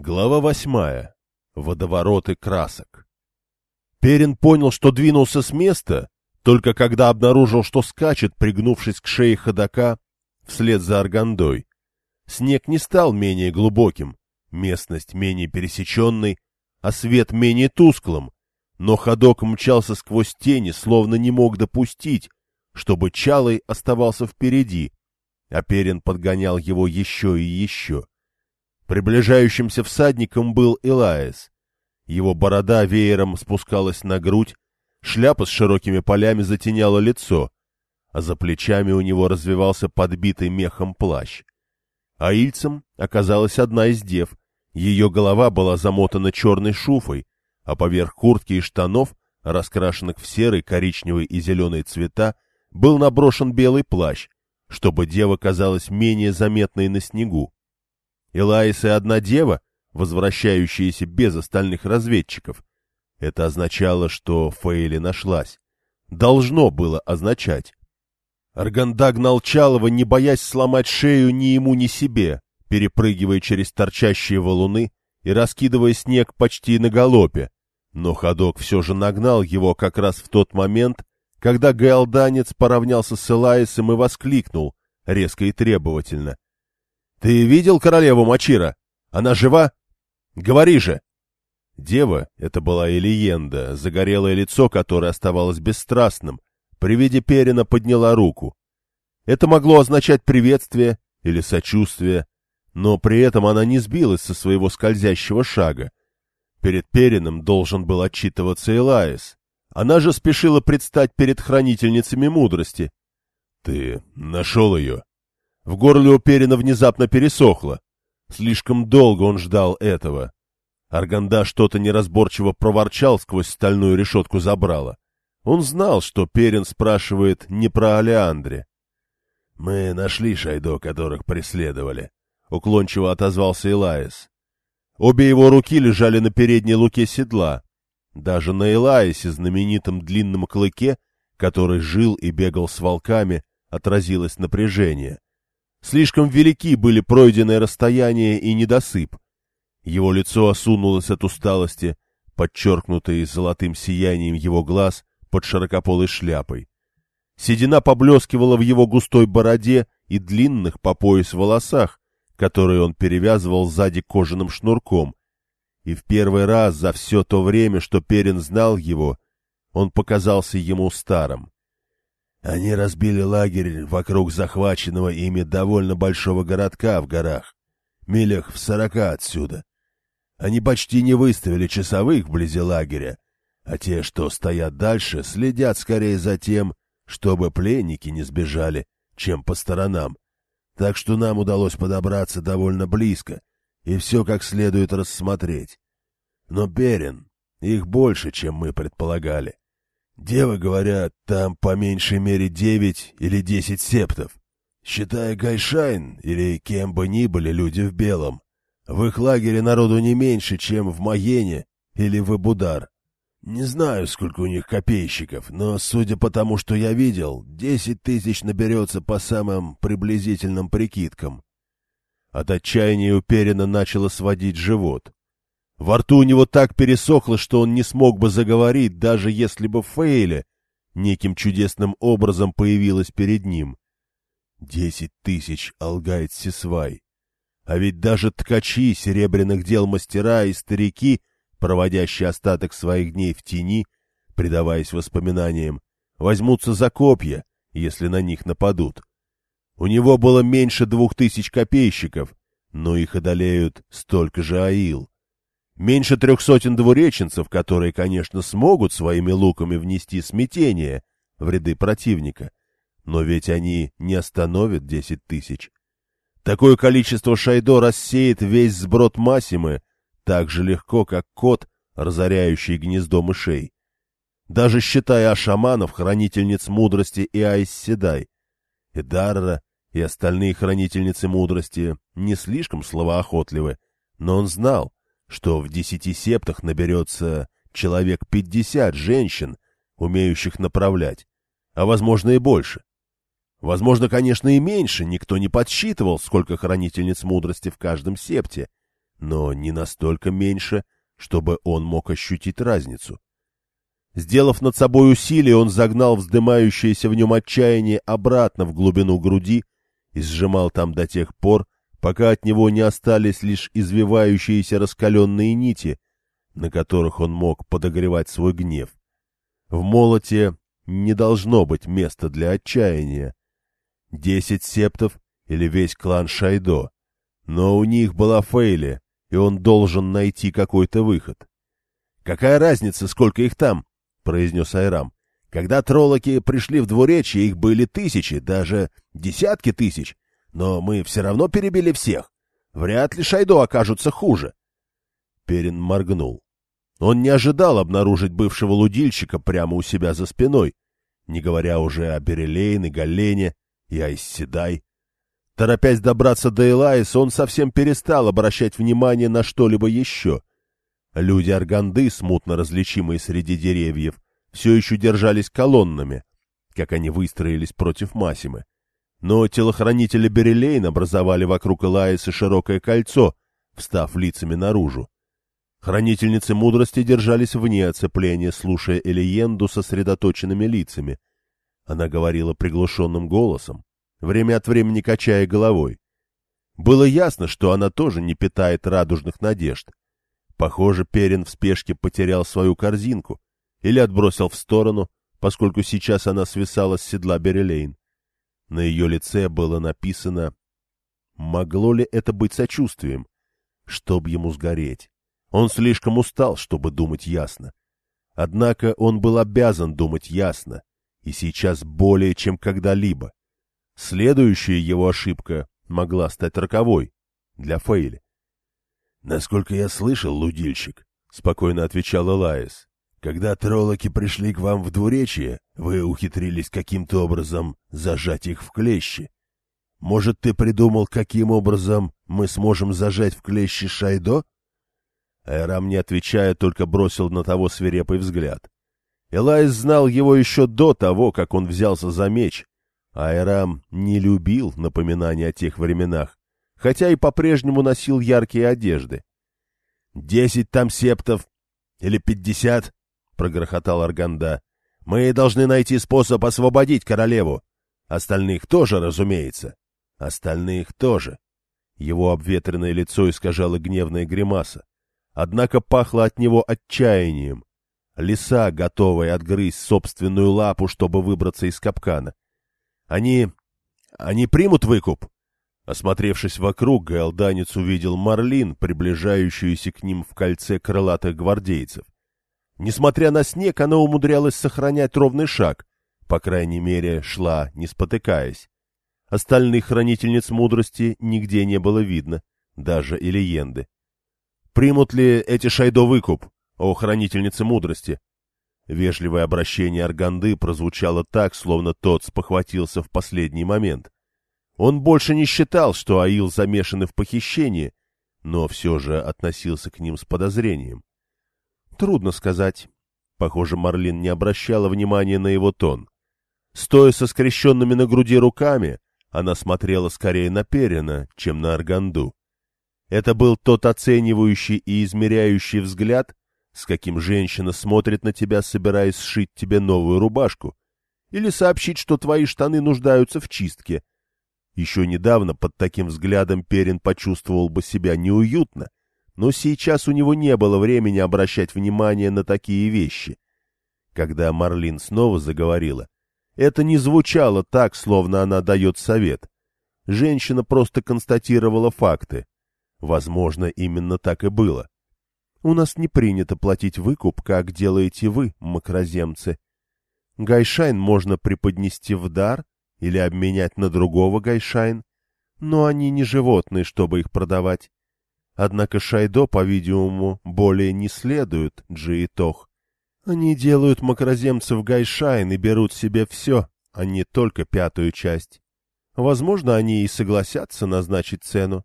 Глава восьмая. Водовороты красок. Перин понял, что двинулся с места, только когда обнаружил, что скачет, пригнувшись к шее ходока вслед за Аргандой. Снег не стал менее глубоким, местность менее пересеченной, а свет менее тусклым, но ходок мчался сквозь тени, словно не мог допустить, чтобы Чалый оставался впереди, а Перин подгонял его еще и еще. — Приближающимся всадником был Элаес. Его борода веером спускалась на грудь, шляпа с широкими полями затеняла лицо, а за плечами у него развивался подбитый мехом плащ. А ильцем оказалась одна из дев. Ее голова была замотана черной шуфой, а поверх куртки и штанов, раскрашенных в серый, коричневый и зеленый цвета, был наброшен белый плащ, чтобы дева казалась менее заметной на снегу. Элаис и одна дева, возвращающиеся без остальных разведчиков. Это означало, что Фейли нашлась. Должно было означать. Арганда гнал не боясь сломать шею ни ему, ни себе, перепрыгивая через торчащие валуны и раскидывая снег почти на галопе. Но ходок все же нагнал его как раз в тот момент, когда гаэлданец поравнялся с Элаисом и воскликнул, резко и требовательно. Ты видел королеву Мачира? Она жива? Говори же!» Дева, это была Элиенда, загорелое лицо которое оставалось бесстрастным, при виде Перина подняла руку. Это могло означать приветствие или сочувствие, но при этом она не сбилась со своего скользящего шага. Перед Перином должен был отчитываться Элаис. Она же спешила предстать перед хранительницами мудрости. — Ты нашел ее? В горле у Перина внезапно пересохло. Слишком долго он ждал этого. Арганда что-то неразборчиво проворчал сквозь стальную решетку забрала. Он знал, что Перин спрашивает не про Алеандре. — Мы нашли Шайдо, которых преследовали, — уклончиво отозвался Элаис. Обе его руки лежали на передней луке седла. Даже на Элаисе, знаменитом длинном клыке, который жил и бегал с волками, отразилось напряжение. Слишком велики были пройденное расстояние и недосып. Его лицо осунулось от усталости, подчеркнутое золотым сиянием его глаз под широкополой шляпой. Седина поблескивала в его густой бороде и длинных по пояс волосах, которые он перевязывал сзади кожаным шнурком. И в первый раз за все то время, что Перин знал его, он показался ему старым. Они разбили лагерь вокруг захваченного ими довольно большого городка в горах, милях в сорока отсюда. Они почти не выставили часовых вблизи лагеря, а те, что стоят дальше, следят скорее за тем, чтобы пленники не сбежали, чем по сторонам. Так что нам удалось подобраться довольно близко и все как следует рассмотреть. Но, Перин, их больше, чем мы предполагали. Девы говорят, там по меньшей мере девять или десять септов. Считая Гайшайн или кем бы ни были люди в белом, в их лагере народу не меньше, чем в Маене или в Эбудар. Не знаю, сколько у них копейщиков, но, судя по тому, что я видел, десять тысяч наберется по самым приблизительным прикидкам. От отчаяния уперенно начало сводить живот. Во рту у него так пересохло, что он не смог бы заговорить, даже если бы Фейля неким чудесным образом появилась перед ним. Десять тысяч алгает Сесвай. А ведь даже ткачи серебряных дел мастера и старики, проводящие остаток своих дней в тени, предаваясь воспоминаниям, возьмутся за копья, если на них нападут. У него было меньше двух тысяч копейщиков, но их одолеют столько же аил. Меньше трех сотен двуреченцев, которые, конечно, смогут своими луками внести смятение в ряды противника. Но ведь они не остановят десять тысяч. Такое количество шайдо рассеет весь сброд Масимы так же легко, как кот, разоряющий гнездо мышей. Даже считая шаманов, хранительниц мудрости и Айсседай, и Дарра, и остальные хранительницы мудрости не слишком словоохотливы, но он знал, что в десяти септах наберется человек пятьдесят женщин, умеющих направлять, а возможно и больше. Возможно, конечно, и меньше, никто не подсчитывал, сколько хранительниц мудрости в каждом септе, но не настолько меньше, чтобы он мог ощутить разницу. Сделав над собой усилие, он загнал вздымающееся в нем отчаяние обратно в глубину груди и сжимал там до тех пор, пока от него не остались лишь извивающиеся раскаленные нити, на которых он мог подогревать свой гнев. В молоте не должно быть места для отчаяния. Десять септов или весь клан Шайдо. Но у них была Фейли, и он должен найти какой-то выход. — Какая разница, сколько их там? — произнес Айрам. — Когда троллоки пришли в двуречье, их были тысячи, даже десятки тысяч. Но мы все равно перебили всех. Вряд ли Шайдо окажутся хуже. Перин моргнул. Он не ожидал обнаружить бывшего лудильщика прямо у себя за спиной, не говоря уже о Берелейн и Галене и Айсседай. Торопясь добраться до Элаис, он совсем перестал обращать внимание на что-либо еще. Люди Арганды, смутно различимые среди деревьев, все еще держались колоннами, как они выстроились против Масимы. Но телохранители Берелейн образовали вокруг Элаиса широкое кольцо, встав лицами наружу. Хранительницы мудрости держались вне оцепления, слушая Элиенду сосредоточенными лицами. Она говорила приглушенным голосом, время от времени качая головой. Было ясно, что она тоже не питает радужных надежд. Похоже, Перин в спешке потерял свою корзинку или отбросил в сторону, поскольку сейчас она свисала с седла Берелейн. На ее лице было написано «Могло ли это быть сочувствием? Чтоб ему сгореть. Он слишком устал, чтобы думать ясно. Однако он был обязан думать ясно, и сейчас более чем когда-либо. Следующая его ошибка могла стать роковой для Фейли. — Насколько я слышал, лудильщик, — спокойно отвечал Элаис, — когда троллоки пришли к вам в двуречье, вы ухитрились каким-то образом зажать их в клещи. Может, ты придумал, каким образом мы сможем зажать в клещи Шайдо? Эрам, не отвечая, только бросил на того свирепый взгляд. Элайс знал его еще до того, как он взялся за меч, Айрам не любил напоминания о тех временах, хотя и по-прежнему носил яркие одежды. — Десять там септов или пятьдесят, — прогрохотал Арганда. — Мы должны найти способ освободить королеву. Остальных тоже, разумеется. Остальных тоже. Его обветренное лицо искажало гневная гримаса. Однако пахло от него отчаянием. Лиса, готовая отгрызть собственную лапу, чтобы выбраться из капкана. Они... они примут выкуп?» Осмотревшись вокруг, гаэлданец увидел Марлин, приближающуюся к ним в кольце крылатых гвардейцев. Несмотря на снег, она умудрялась сохранять ровный шаг, по крайней мере, шла, не спотыкаясь. Остальных хранительниц мудрости нигде не было видно, даже Илиенды. «Примут ли эти шайдо выкуп, о хранительнице мудрости?» Вежливое обращение Арганды прозвучало так, словно тот спохватился в последний момент. Он больше не считал, что Аил замешаны в похищении, но все же относился к ним с подозрением. Трудно сказать. Похоже, Марлин не обращала внимания на его тон. Стоя со скрещенными на груди руками, она смотрела скорее на Перина, чем на Арганду. Это был тот оценивающий и измеряющий взгляд, с каким женщина смотрит на тебя, собираясь сшить тебе новую рубашку, или сообщить, что твои штаны нуждаются в чистке. Еще недавно под таким взглядом Перин почувствовал бы себя неуютно, но сейчас у него не было времени обращать внимание на такие вещи. Когда Марлин снова заговорила, это не звучало так, словно она дает совет. Женщина просто констатировала факты. Возможно, именно так и было. У нас не принято платить выкуп, как делаете вы, мокроземцы. Гайшайн можно преподнести в дар или обменять на другого гайшайн, но они не животные, чтобы их продавать. Однако Шайдо, по-видимому, более не следуют Джиитох. Они делают мокроземцев гайшайн и берут себе все, а не только пятую часть. Возможно, они и согласятся назначить цену.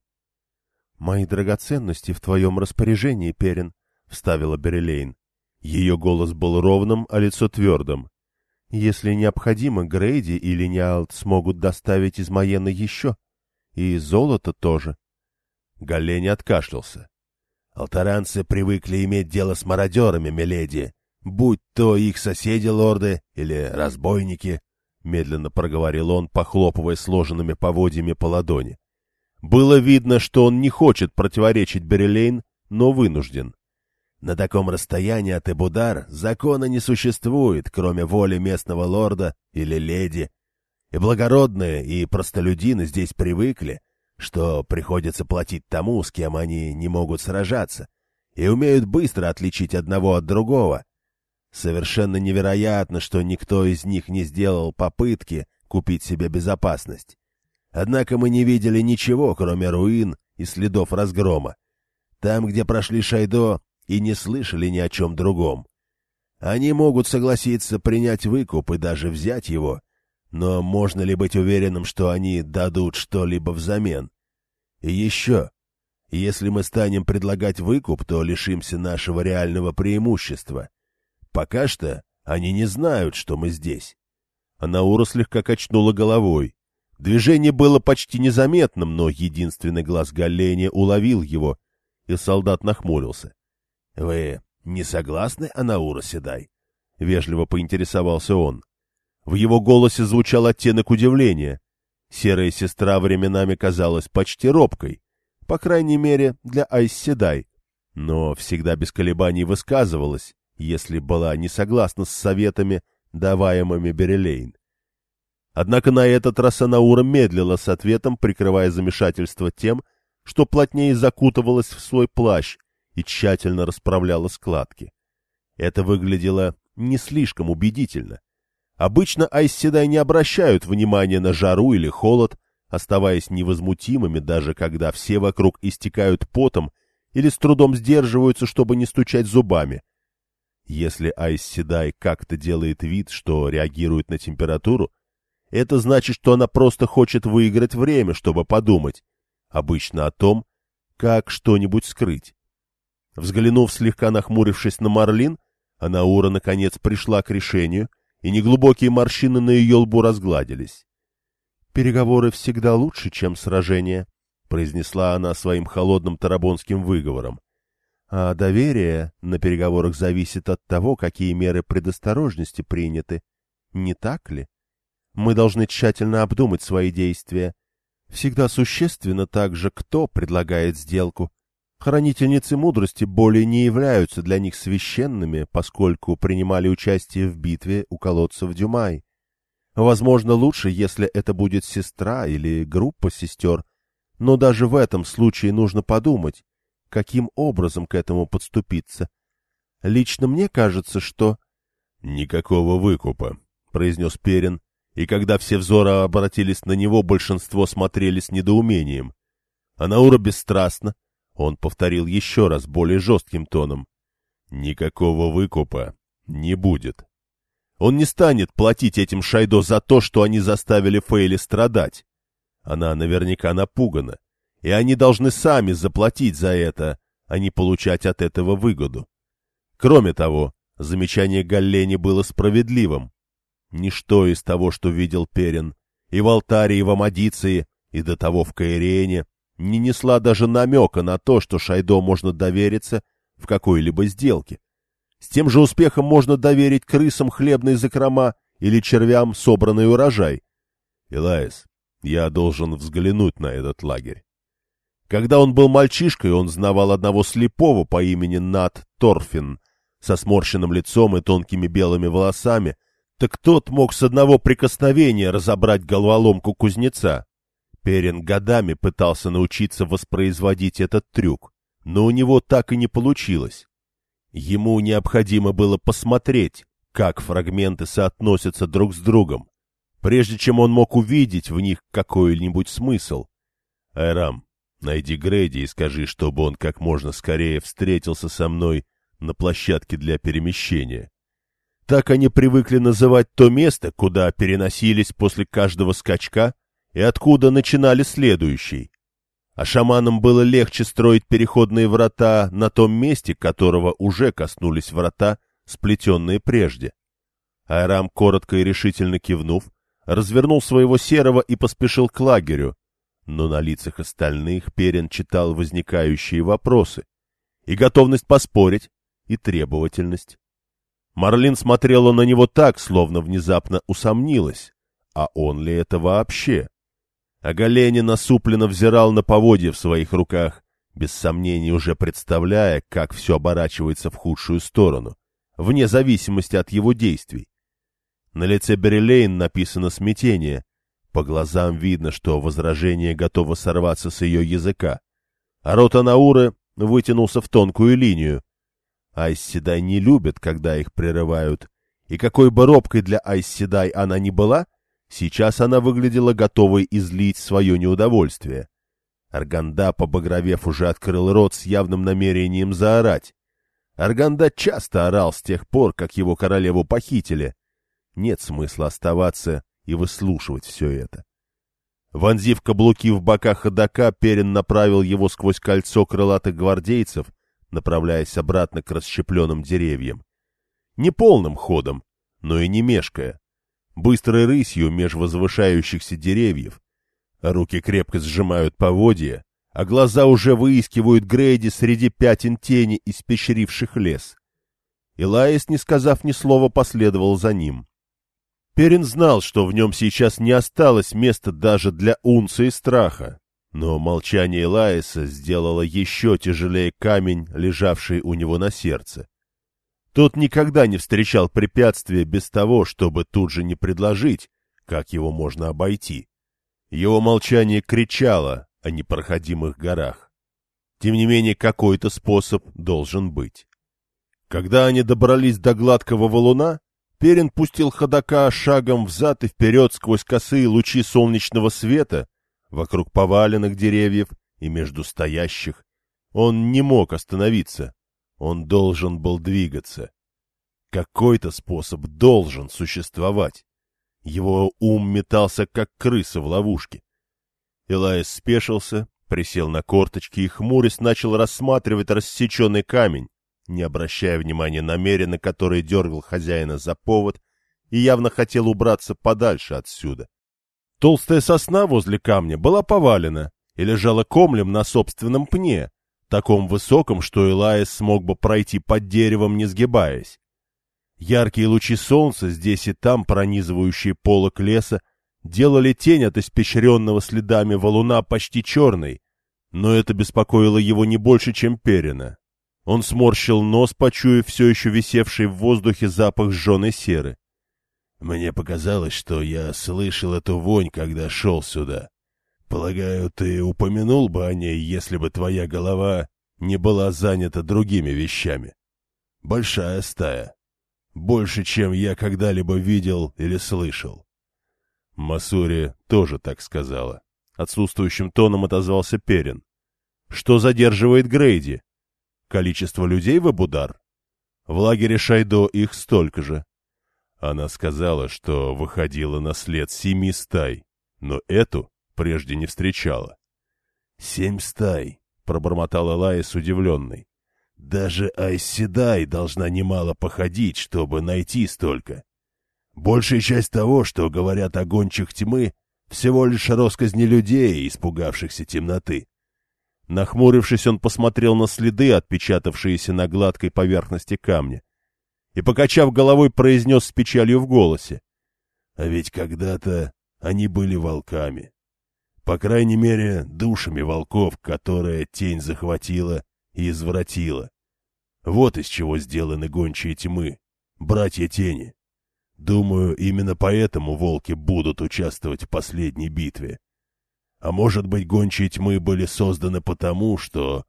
«Мои драгоценности в твоем распоряжении, Перин», — вставила Берелейн. Ее голос был ровным, а лицо твердым. «Если необходимо, Грейди или Неалд смогут доставить из Маена еще. И золото тоже». Галлени откашлялся. Алтаранцы привыкли иметь дело с мародерами, миледи, будь то их соседи-лорды или разбойники, — медленно проговорил он, похлопывая сложенными поводьями по ладони. Было видно, что он не хочет противоречить Берелейн, но вынужден. На таком расстоянии от Эбудар закона не существует, кроме воли местного лорда или леди. И благородные, и простолюдины здесь привыкли, что приходится платить тому, с кем они не могут сражаться, и умеют быстро отличить одного от другого. Совершенно невероятно, что никто из них не сделал попытки купить себе безопасность. Однако мы не видели ничего, кроме руин и следов разгрома. Там, где прошли Шайдо, и не слышали ни о чем другом. Они могут согласиться принять выкуп и даже взять его, но можно ли быть уверенным, что они дадут что-либо взамен? И еще, если мы станем предлагать выкуп, то лишимся нашего реального преимущества. Пока что они не знают, что мы здесь. Анаура слегка качнула головой. Движение было почти незаметным, но единственный глаз Галления уловил его, и солдат нахмурился. — Вы не согласны, Анаура Седай? — вежливо поинтересовался он. В его голосе звучал оттенок удивления. Серая сестра временами казалась почти робкой, по крайней мере, для Айс Седай, но всегда без колебаний высказывалась, если была не согласна с советами, даваемыми Берелейн. Однако на этот раз Анаура медлила с ответом, прикрывая замешательство тем, что плотнее закутывалась в свой плащ, и тщательно расправляла складки. Это выглядело не слишком убедительно. Обычно айсседай не обращают внимания на жару или холод, оставаясь невозмутимыми, даже когда все вокруг истекают потом или с трудом сдерживаются, чтобы не стучать зубами. Если айсседай как-то делает вид, что реагирует на температуру, это значит, что она просто хочет выиграть время, чтобы подумать, обычно о том, как что-нибудь скрыть. Взглянув слегка нахмурившись на Марлин, Анаура наконец пришла к решению, и неглубокие морщины на ее лбу разгладились. «Переговоры всегда лучше, чем сражения», — произнесла она своим холодным тарабонским выговором. «А доверие на переговорах зависит от того, какие меры предосторожности приняты. Не так ли? Мы должны тщательно обдумать свои действия. Всегда существенно также, кто предлагает сделку, Хранительницы мудрости более не являются для них священными, поскольку принимали участие в битве у колодцев Дюмай. Возможно, лучше, если это будет сестра или группа сестер, но даже в этом случае нужно подумать, каким образом к этому подступиться. Лично мне кажется, что... — Никакого выкупа, — произнес Перин, и когда все взоры обратились на него, большинство смотрели с недоумением. Анаура бесстрастно, он повторил еще раз более жестким тоном. «Никакого выкупа не будет. Он не станет платить этим Шайдо за то, что они заставили Фейли страдать. Она наверняка напугана, и они должны сами заплатить за это, а не получать от этого выгоду. Кроме того, замечание Галлени было справедливым. Ничто из того, что видел Перин, и в алтаре, и в Амадиции, и до того в Каирене, не несла даже намека на то, что Шайдо можно довериться в какой-либо сделке. С тем же успехом можно доверить крысам хлебные закрома или червям собранный урожай. Илаис, я должен взглянуть на этот лагерь. Когда он был мальчишкой, он знавал одного слепого по имени Нат Торфин со сморщенным лицом и тонкими белыми волосами, так тот мог с одного прикосновения разобрать головоломку кузнеца. Перин годами пытался научиться воспроизводить этот трюк, но у него так и не получилось. Ему необходимо было посмотреть, как фрагменты соотносятся друг с другом, прежде чем он мог увидеть в них какой-нибудь смысл. Айрам, найди Грейди и скажи, чтобы он как можно скорее встретился со мной на площадке для перемещения. Так они привыкли называть то место, куда переносились после каждого скачка и откуда начинали следующий. А шаманам было легче строить переходные врата на том месте, которого уже коснулись врата, сплетенные прежде. Айрам, коротко и решительно кивнув, развернул своего серого и поспешил к лагерю, но на лицах остальных Перин читал возникающие вопросы. и готовность поспорить, и требовательность. Марлин смотрела на него так, словно внезапно усомнилась, а он ли это вообще? А Галени насупленно взирал на поводья в своих руках, без сомнений уже представляя, как все оборачивается в худшую сторону, вне зависимости от его действий. На лице Берилейн написано смятение. По глазам видно, что возражение готово сорваться с ее языка. А рот Анауры вытянулся в тонкую линию. Айсседай не любят, когда их прерывают. И какой бы робкой для Айсседай она ни была, сейчас она выглядела готовой излить свое неудовольствие. Арганда, побагровев, уже открыл рот с явным намерением заорать. Арганда часто орал с тех пор, как его королеву похитили. Нет смысла оставаться и выслушивать все это. Вонзив каблуки в бока ходока, Перин направил его сквозь кольцо крылатых гвардейцев, направляясь обратно к расщепленным деревьям. Не полным ходом, но и не мешкая. Быстрой рысью меж возвышающихся деревьев. Руки крепко сжимают поводья, а глаза уже выискивают Грейди среди пятен тени, испещривших лес. Илаис, не сказав ни слова, последовал за ним. Перин знал, что в нем сейчас не осталось места даже для унции страха, но молчание Лаиса сделало еще тяжелее камень, лежавший у него на сердце. Тот никогда не встречал препятствия без того, чтобы тут же не предложить, как его можно обойти. Его молчание кричало о непроходимых горах. Тем не менее, какой-то способ должен быть. Когда они добрались до гладкого валуна, Перин пустил ходока шагом взад и вперед сквозь косые лучи солнечного света, вокруг поваленных деревьев и между стоящих. Он не мог остановиться. Он должен был двигаться. Какой-то способ должен существовать. Его ум метался, как крыса в ловушке. Элайс спешился, присел на корточки и, хмурясь, начал рассматривать рассеченный камень, не обращая внимания на Мерина, который дергал хозяина за повод и явно хотел убраться подальше отсюда. Толстая сосна возле камня была повалена и лежала комлем на собственном пне, таком высоком, что Элаис смог бы пройти под деревом, не сгибаясь. Яркие лучи солнца, здесь и там пронизывающие полок леса, делали тень от испещренного следами валуна почти черной, но это беспокоило его не больше, чем Перина. Он сморщил нос, почуяв все еще висевший в воздухе запах сжженной серы. Мне показалось, что я слышал эту вонь, когда шел сюда. Полагаю, ты упомянул бы о ней, если бы твоя голова не была занята другими вещами. Большая стая. Больше, чем я когда-либо видел или слышал. Масури тоже так сказала. Отсутствующим тоном отозвался Перин. Что задерживает Грейди? Количество людей в Абудар? В лагере Шайдо их столько же. Она сказала, что выходила на след семи стай, но эту прежде не встречала. — Семь стай, — пробормотал Лаис удивленный. — Даже Айседай должна немало походить, чтобы найти столько. Большая часть того, что говорят о гончих тьмы, всего лишь росказни людей, испугавшихся темноты. Нахмурившись, он посмотрел на следы, отпечатавшиеся на гладкой поверхности камня, и, покачав головой, произнес с печалью в голосе. А ведь когда-то они были волками. По крайней мере, душами волков, которые тень захватила и извратила. Вот из чего сделаны гончие тьмы, братья тени. Думаю, именно поэтому волки будут участвовать в последней битве. А может быть, гончие тьмы были созданы потому, что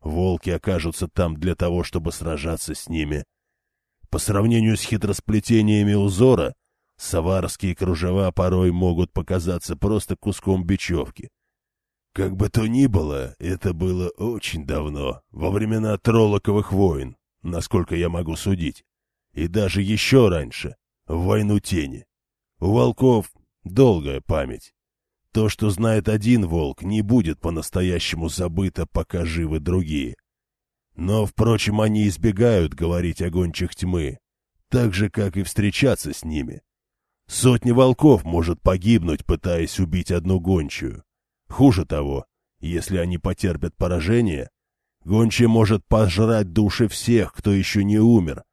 волки окажутся там для того, чтобы сражаться с ними. По сравнению с хитросплетениями узора, саварские кружева порой могут показаться просто куском бечевки. Как бы то ни было, это было очень давно, во времена Троллоковых войн, насколько я могу судить, и даже еще раньше, в войну тени. У волков долгая память. То, что знает один волк, не будет по-настоящему забыто, пока живы другие. Но, впрочем, они избегают говорить о гончих тьмы, так же, как и встречаться с ними. Сотни волков может погибнуть, пытаясь убить одну гончую. Хуже того, если они потерпят поражение, Гончая может пожрать души всех, кто еще не умер,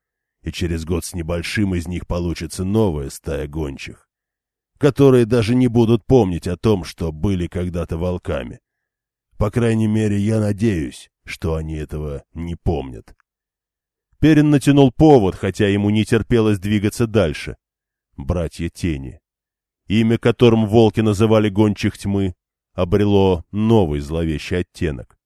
и через год с небольшим из них получится новая стая гончих, которые даже не будут помнить о том, что были когда-то волками. По крайней мере, я надеюсь, что они этого не помнят. Перин натянул повод, хотя ему не терпелось двигаться дальше. Братья Тени. Имя, которым волки называли гончих тьмы, обрело новый зловещий оттенок.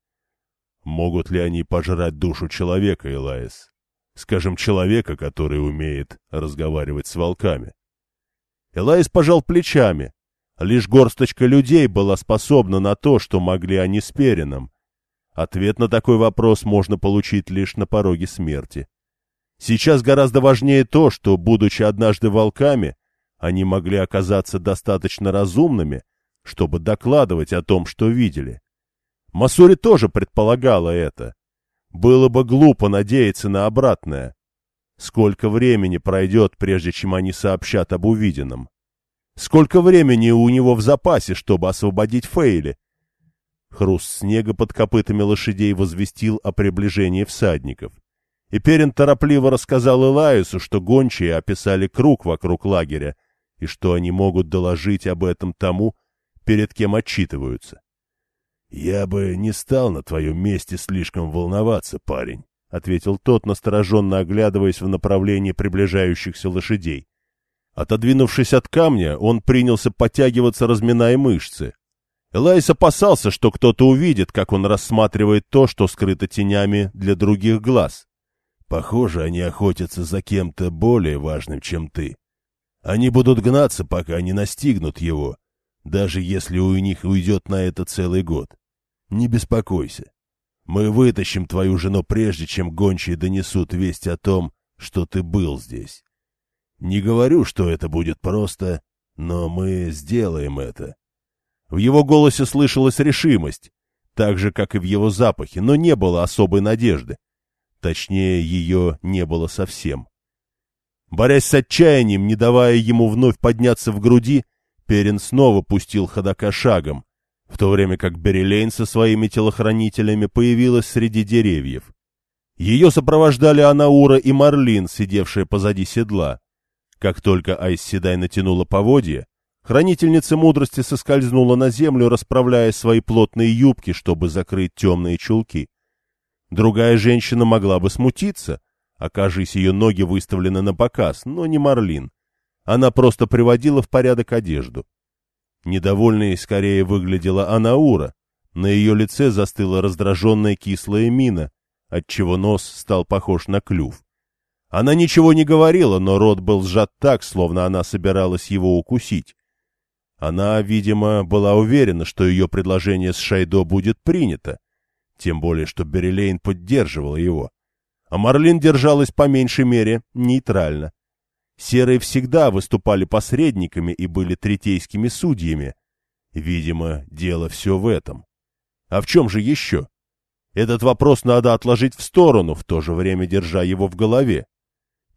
Могут ли они пожрать душу человека, Элаис? Скажем, человека, который умеет разговаривать с волками. Элаис пожал плечами. Лишь горсточка людей была способна на то, что могли они с Перином. Ответ на такой вопрос можно получить лишь на пороге смерти. Сейчас гораздо важнее то, что, будучи однажды волками, они могли оказаться достаточно разумными, чтобы докладывать о том, что видели. Масури тоже предполагала это. Было бы глупо надеяться на обратное. Сколько времени пройдет, прежде чем они сообщат об увиденном? Сколько времени у него в запасе, чтобы освободить Фейли? Хруст снега под копытами лошадей возвестил о приближении всадников. И Перин торопливо рассказал Элаису, что гончие описали круг вокруг лагеря, и что они могут доложить об этом тому, перед кем отчитываются. — Я бы не стал на твоем месте слишком волноваться, парень, — ответил тот, настороженно оглядываясь в направлении приближающихся лошадей. Отодвинувшись от камня, он принялся подтягиваться, разминая мышцы. Элайс опасался, что кто-то увидит, как он рассматривает то, что скрыто тенями для других глаз. Похоже, они охотятся за кем-то более важным, чем ты. Они будут гнаться, пока не настигнут его, даже если у них уйдет на это целый год. Не беспокойся. Мы вытащим твою жену прежде, чем гончие донесут весть о том, что ты был здесь. Не говорю, что это будет просто, но мы сделаем это. В его голосе слышалась решимость, так же, как и в его запахе, но не было особой надежды. Точнее, ее не было совсем. Борясь с отчаянием, не давая ему вновь подняться в груди, Перин снова пустил ходока шагом, в то время как Берилейн со своими телохранителями появилась среди деревьев. Ее сопровождали Анаура и Марлин, сидевшие позади седла. Как только Айсседай натянула поводья, хранительница мудрости соскользнула на землю, расправляя свои плотные юбки, чтобы закрыть темные чулки. Другая женщина могла бы смутиться, окажись ее ноги выставлены на показ, но не Марлин. Она просто приводила в порядок одежду. Недовольной скорее выглядела Анаура. На ее лице застыла раздраженная кислая мина, отчего нос стал похож на клюв. Она ничего не говорила, но рот был сжат так, словно она собиралась его укусить. Она, видимо, была уверена, что ее предложение с Шайдо будет принято, тем более, что Берилейн поддерживал его. А Марлин держалась по меньшей мере нейтрально. Серые всегда выступали посредниками и были третейскими судьями. Видимо, дело все в этом. А в чем же еще? Этот вопрос надо отложить в сторону, в то же время держа его в голове.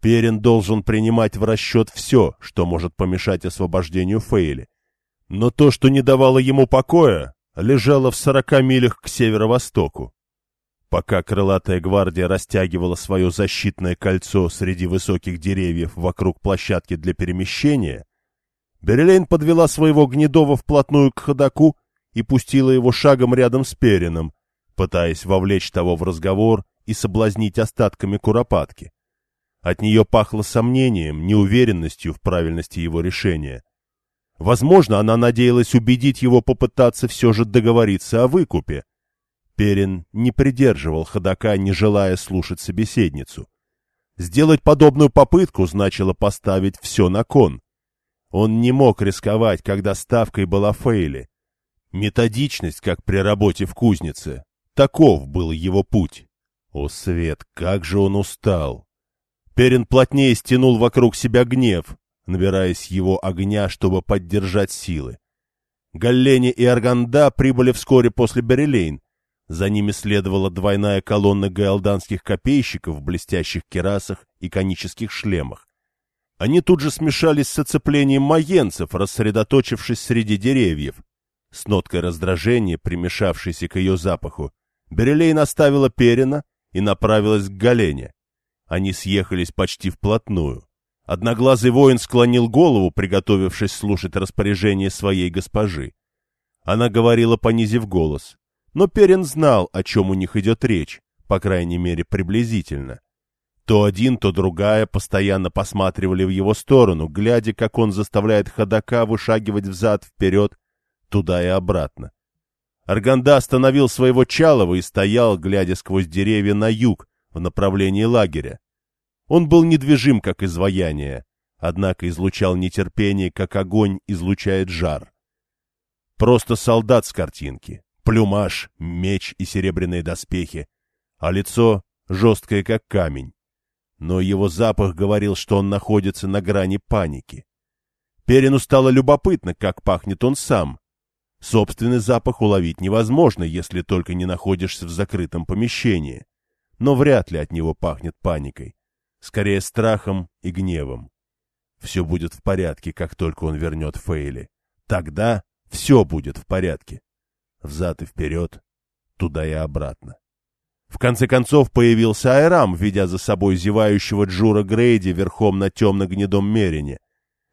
Перин должен принимать в расчет все, что может помешать освобождению Фейли. Но то, что не давало ему покоя, лежало в сорока милях к северо-востоку. Пока крылатая гвардия растягивала свое защитное кольцо среди высоких деревьев вокруг площадки для перемещения, Берлейн подвела своего гнедова вплотную к ходаку и пустила его шагом рядом с Перином, пытаясь вовлечь того в разговор и соблазнить остатками куропатки. От нее пахло сомнением, неуверенностью в правильности его решения. Возможно, она надеялась убедить его попытаться все же договориться о выкупе, Перин не придерживал ходока, не желая слушать собеседницу. Сделать подобную попытку значило поставить все на кон. Он не мог рисковать, когда ставкой была Фейли. Методичность, как при работе в кузнице. Таков был его путь. О, Свет, как же он устал! Перин плотнее стянул вокруг себя гнев, набираясь его огня, чтобы поддержать силы. Галлени и Арганда прибыли вскоре после Берелейн, за ними следовала двойная колонна гаэлданских копейщиков в блестящих керасах и конических шлемах. Они тут же смешались с оцеплением маенцев, рассредоточившись среди деревьев. С ноткой раздражения, примешавшейся к ее запаху, Берелейн оставила Перина и направилась к Галене. Они съехались почти вплотную. Одноглазый воин склонил голову, приготовившись слушать распоряжение своей госпожи. Она говорила, понизив голос. Но Перин знал, о чем у них идет речь, по крайней мере, приблизительно. То один, то другая постоянно посматривали в его сторону, глядя, как он заставляет ходока вышагивать взад-вперед, туда и обратно. Арганда остановил своего Чалова и стоял, глядя сквозь деревья на юг, в направлении лагеря. Он был недвижим, как изваяние, однако излучал нетерпение, как огонь излучает жар. Просто солдат с картинки, плюмаж, меч и серебряные доспехи, а лицо жесткое, как камень. Но его запах говорил, что он находится на грани паники. Перину стало любопытно, как пахнет он сам. Собственный запах уловить невозможно, если только не находишься в закрытом помещении. Но вряд ли от него пахнет паникой. Скорее страхом и гневом. Все будет в порядке, как только он вернет Фейли. Тогда все будет в порядке. Взад и вперед, туда и обратно. В конце концов появился Айрам, ведя за собой зевающего Джура Грейди верхом на темно-гнедом мерине.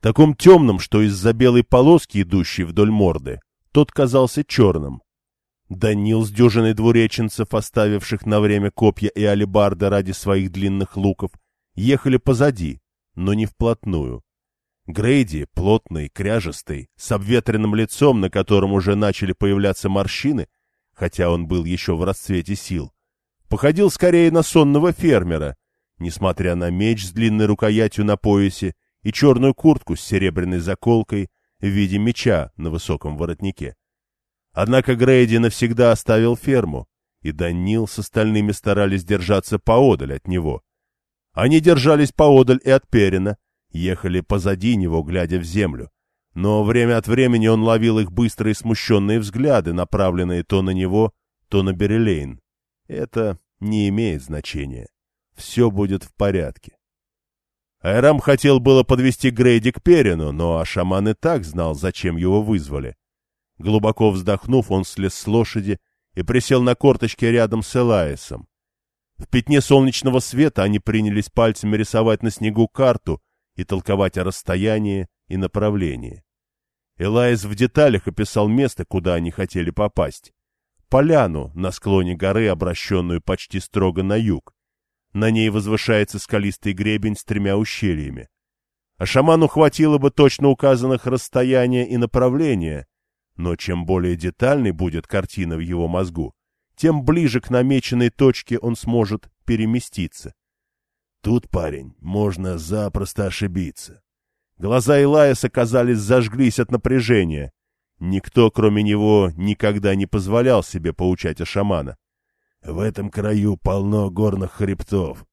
Таком темном, что из-за белой полоски, идущей вдоль морды, тот казался черным. Данил с дюжиной двуреченцев, оставивших на время копья и алебарды ради своих длинных луков, ехали позади, но не вплотную. Грейди, плотный, кряжестый, с обветренным лицом, на котором уже начали появляться морщины, хотя он был еще в расцвете сил, походил скорее на сонного фермера, несмотря на меч с длинной рукоятью на поясе и черную куртку с серебряной заколкой в виде меча на высоком воротнике. Однако Грейди навсегда оставил ферму, и Данил с остальными старались держаться поодаль от него. Они держались поодаль и от Перина, ехали позади него, глядя в землю. Но время от времени он ловил их быстрые смущенные взгляды, направленные то на него, то на Берелейн. Это не имеет значения. Все будет в порядке. Айрам хотел было подвести Грейди к Перину, но шаман и так знал, зачем его вызвали. Глубоко вздохнув, он слез с лошади и присел на корточки рядом с Элаисом. В пятне солнечного света они принялись пальцами рисовать на снегу карту и толковать о расстоянии и направлении. Элайс в деталях описал место, куда они хотели попасть. Поляну на склоне горы, обращенную почти строго на юг. На ней возвышается скалистый гребень с тремя ущельями. А шаману хватило бы точно указанных расстояния и направления, но чем более детальной будет картина в его мозгу, тем ближе к намеченной точке он сможет переместиться. Тут, парень, можно запросто ошибиться. Глаза Илаиса, казались, зажглись от напряжения. Никто, кроме него, никогда не позволял себе поучать о шамана. В этом краю полно горных хребтов,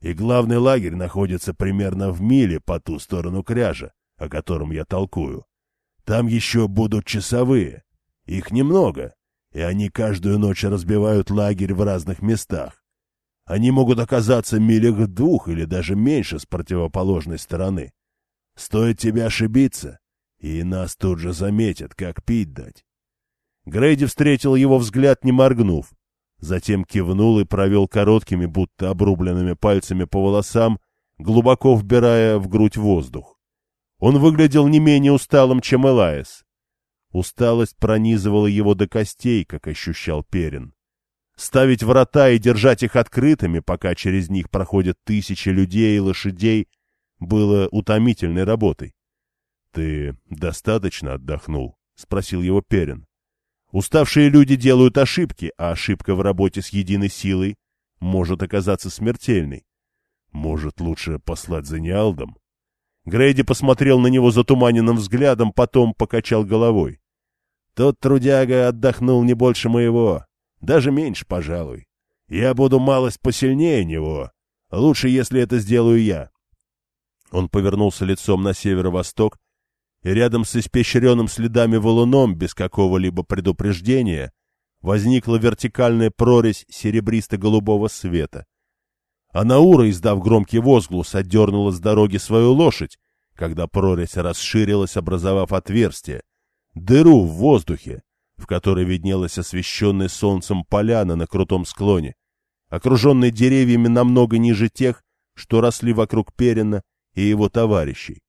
и главный лагерь находится примерно в миле по ту сторону кряжа, о котором я толкую. Там еще будут часовые. Их немного, и они каждую ночь разбивают лагерь в разных местах. Они могут оказаться милях двух или даже меньше с противоположной стороны. Стоит тебе ошибиться, и нас тут же заметят, как пить дать. Грейди встретил его взгляд, не моргнув. Затем кивнул и провел короткими, будто обрубленными пальцами по волосам, глубоко вбирая в грудь воздух. Он выглядел не менее усталым, чем Элаис. Усталость пронизывала его до костей, как ощущал Перин. Ставить врата и держать их открытыми, пока через них проходят тысячи людей и лошадей, было утомительной работой. — Ты достаточно отдохнул? — спросил его Перин. Уставшие люди делают ошибки, а ошибка в работе с единой силой может оказаться смертельной. Может, лучше послать за Ниалдом? Грейди посмотрел на него затуманенным взглядом, потом покачал головой. Тот трудяга отдохнул не больше моего. Даже меньше, пожалуй. Я буду малость посильнее него. Лучше, если это сделаю я. Он повернулся лицом на северо-восток, и рядом с испещренным следами валуном, без какого-либо предупреждения, возникла вертикальная прорезь серебристо-голубого света. А Наура, издав громкий возглас, отдернула с дороги свою лошадь, когда прорезь расширилась, образовав отверстие, дыру в воздухе, в которой виднелась освещенная солнцем поляна на крутом склоне, окруженная деревьями намного ниже тех, что росли вокруг Перина и его товарищей.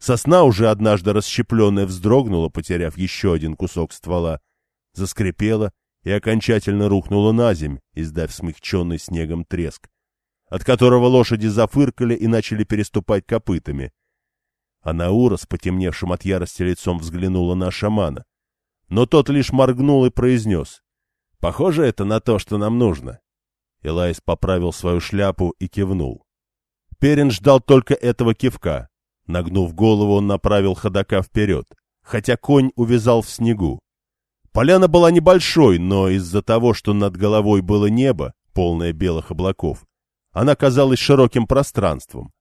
Сосна, уже однажды расщепленная, вздрогнула, потеряв еще один кусок ствола, заскрипела и окончательно рухнула на земь, издав смягченный снегом треск, от которого лошади зафыркали и начали переступать копытами. А Наура с потемневшим от ярости лицом взглянула на шамана. Но тот лишь моргнул и произнес. — Похоже это на то, что нам нужно. Элайс поправил свою шляпу и кивнул. Перин ждал только этого кивка. Нагнув голову, он направил ходока вперед, хотя конь увязал в снегу. Поляна была небольшой, но из-за того, что над головой было небо, полное белых облаков, она казалась широким пространством.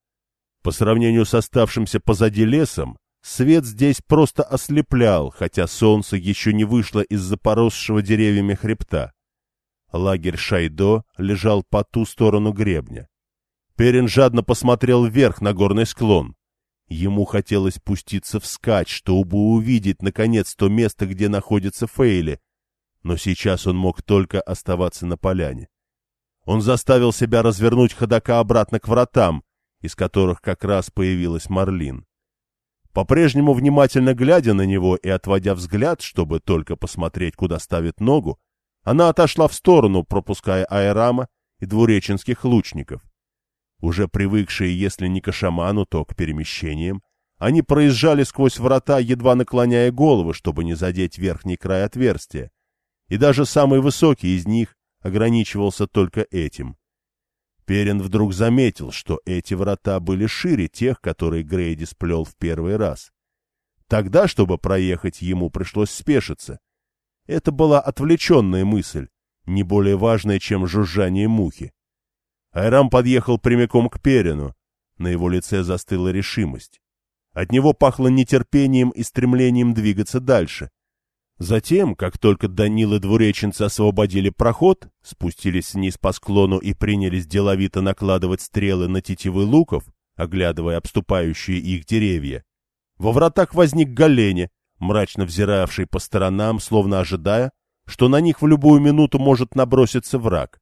По сравнению с оставшимся позади лесом, свет здесь просто ослеплял, хотя солнце еще не вышло из-за поросшего деревьями хребта. Лагерь Шайдо лежал по ту сторону гребня. Перин жадно посмотрел вверх на горный склон. Ему хотелось пуститься вскачь, чтобы увидеть, наконец, то место, где находится Фейли, но сейчас он мог только оставаться на поляне. Он заставил себя развернуть ходока обратно к вратам, из которых как раз появилась Марлин. По-прежнему внимательно глядя на него и отводя взгляд, чтобы только посмотреть, куда ставит ногу, она отошла в сторону, пропуская Айрама и двуреченских лучников. Уже привыкшие, если не к шаману, то к перемещениям, они проезжали сквозь врата, едва наклоняя головы, чтобы не задеть верхний край отверстия, и даже самый высокий из них ограничивался только этим. Перин вдруг заметил, что эти врата были шире тех, которые Грейди сплел в первый раз. Тогда, чтобы проехать, ему пришлось спешиться. Это была отвлеченная мысль, не более важная, чем жужжание мухи. Айрам подъехал прямиком к Перину. На его лице застыла решимость. От него пахло нетерпением и стремлением двигаться дальше. Затем, как только Данил и двуреченцы освободили проход, спустились вниз по склону и принялись деловито накладывать стрелы на тетивы луков, оглядывая обступающие их деревья, во вратах возник Галене, мрачно взиравший по сторонам, словно ожидая, что на них в любую минуту может наброситься враг.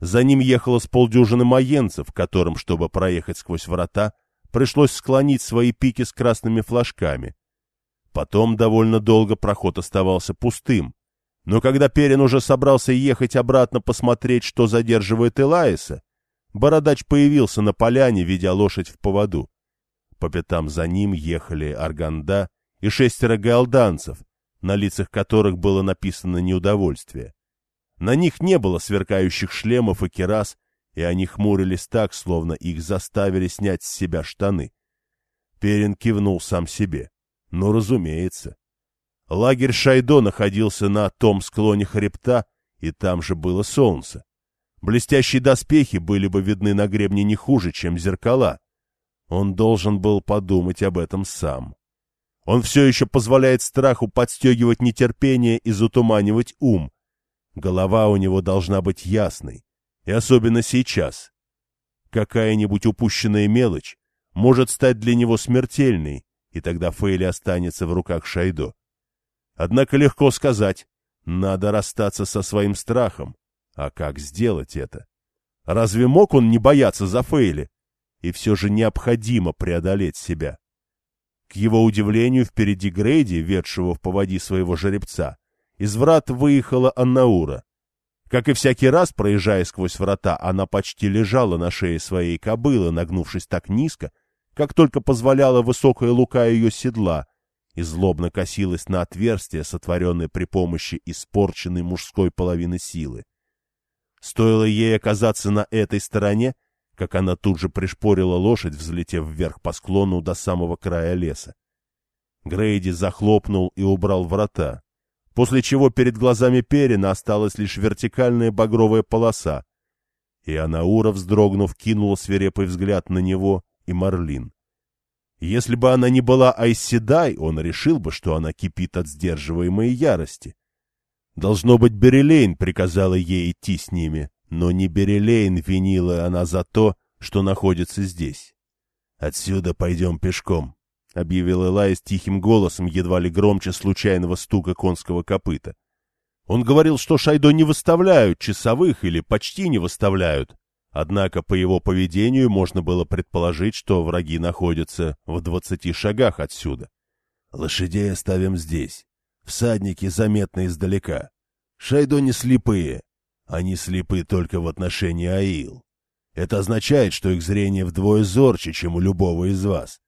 За ним ехало с полдюжины маенцев, которым, чтобы проехать сквозь врата, пришлось склонить свои пики с красными флажками. Потом довольно долго проход оставался пустым, но когда Перин уже собрался ехать обратно посмотреть, что задерживает Элаиса, бородач появился на поляне, ведя лошадь в поводу. По пятам за ним ехали Арганда и шестеро галданцев, на лицах которых было написано неудовольствие. На них не было сверкающих шлемов и керас, и они хмурились так, словно их заставили снять с себя штаны. Перин кивнул сам себе. Ну, разумеется. Лагерь Шайдо находился на том склоне хребта, и там же было солнце. Блестящие доспехи были бы видны на гребне не хуже, чем зеркала. Он должен был подумать об этом сам. Он все еще позволяет страху подстегивать нетерпение и затуманивать ум, Голова у него должна быть ясной, и особенно сейчас. Какая-нибудь упущенная мелочь может стать для него смертельной, и тогда Фейли останется в руках Шайдо. Однако легко сказать, надо расстаться со своим страхом. А как сделать это? Разве мог он не бояться за Фейли? И все же необходимо преодолеть себя. К его удивлению, впереди Грейди, ведшего в поводи своего жеребца, из врат выехала Аннаура. Как и всякий раз, проезжая сквозь врата, она почти лежала на шее своей кобылы, нагнувшись так низко, как только позволяла высокая лука ее седла, и злобно косилась на отверстие, сотворенное при помощи испорченной мужской половины силы. Стоило ей оказаться на этой стороне, как она тут же пришпорила лошадь, взлетев вверх по склону до самого края леса. Грейди захлопнул и убрал врата после чего перед глазами Перина осталась лишь вертикальная багровая полоса, и Анаура, вздрогнув, кинула свирепый взгляд на него и Марлин. Если бы она не была Айседай, он решил бы, что она кипит от сдерживаемой ярости. Должно быть, Берелейн приказала ей идти с ними, но не Берелейн винила она за то, что находится здесь. — Отсюда пойдем пешком, — объявил Элай с тихим голосом, едва ли громче случайного стука конского копыта. Он говорил, что Шайдо не выставляют часовых или почти не выставляют, однако по его поведению можно было предположить, что враги находятся в двадцати шагах отсюда. Лошадей оставим здесь. Всадники заметны издалека. Шайдо не слепые. Они слепы только в отношении Аил. Это означает, что их зрение вдвое зорче, чем у любого из вас.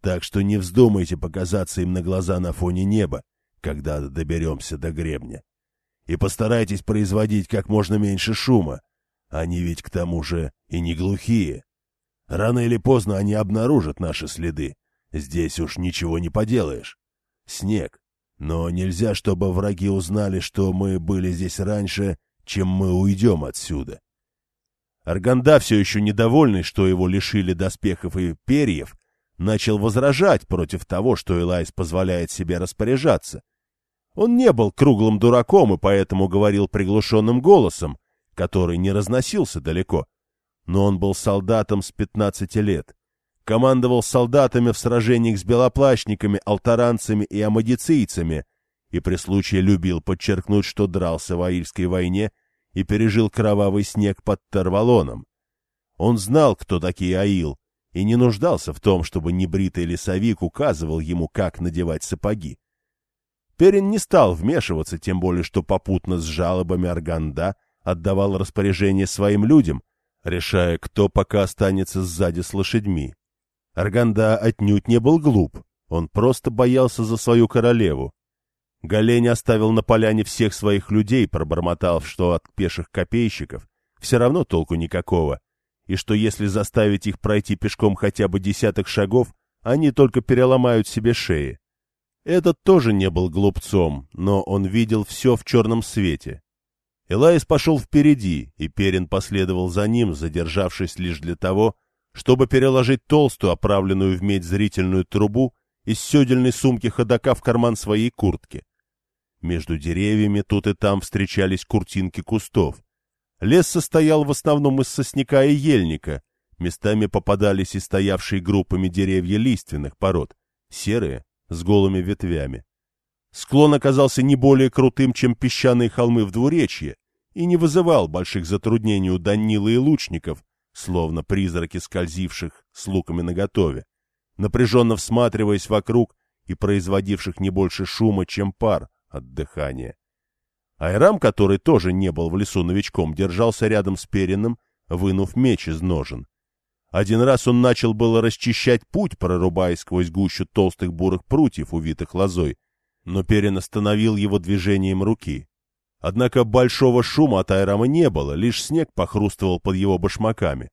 Так что не вздумайте показаться им на глаза на фоне неба, когда доберемся до гребня. И постарайтесь производить как можно меньше шума. Они ведь к тому же и не глухие. Рано или поздно они обнаружат наши следы. Здесь уж ничего не поделаешь. Снег. Но нельзя, чтобы враги узнали, что мы были здесь раньше, чем мы уйдем отсюда. Арганда, все еще недовольный, что его лишили доспехов и перьев, начал возражать против того, что Элайс позволяет себе распоряжаться. Он не был круглым дураком и поэтому говорил приглушенным голосом, который не разносился далеко. Но он был солдатом с пятнадцати лет. Командовал солдатами в сражениях с белоплащниками, алтаранцами и амадицийцами, и при случае любил подчеркнуть, что дрался в Аильской войне — и пережил кровавый снег под Тарвалоном. Он знал, кто такие Аил, и не нуждался в том, чтобы небритый лесовик указывал ему, как надевать сапоги. Перин не стал вмешиваться, тем более, что попутно с жалобами Арганда отдавал распоряжение своим людям, решая, кто пока останется сзади с лошадьми. Арганда отнюдь не был глуп, он просто боялся за свою королеву. Галень оставил на поляне всех своих людей, пробормотав, что от пеших копейщиков все равно толку никакого, и что если заставить их пройти пешком хотя бы десяток шагов, они только переломают себе шеи. Этот тоже не был глупцом, но он видел все в черном свете. Элайс пошел впереди, и Перин последовал за ним, задержавшись лишь для того, чтобы переложить толстую, оправленную в медь зрительную трубу из седельной сумки ходока в карман своей куртки. Между деревьями тут и там встречались куртинки кустов. Лес состоял в основном из сосняка и ельника, местами попадались и стоявшие группами деревья лиственных пород, серые, с голыми ветвями. Склон оказался не более крутым, чем песчаные холмы в двуречье, и не вызывал больших затруднений у Данилы и лучников, словно призраки скользивших с луками наготове, напряженно всматриваясь вокруг и производивших не больше шума, чем пар, от дыхания. Айрам, который тоже не был в лесу новичком, держался рядом с Перином, вынув меч из ножен. Один раз он начал было расчищать путь, прорубая сквозь гущу толстых бурых прутьев, увитых лозой, но Перин остановил его движением руки. Однако большого шума от Айрама не было, лишь снег похрустывал под его башмаками.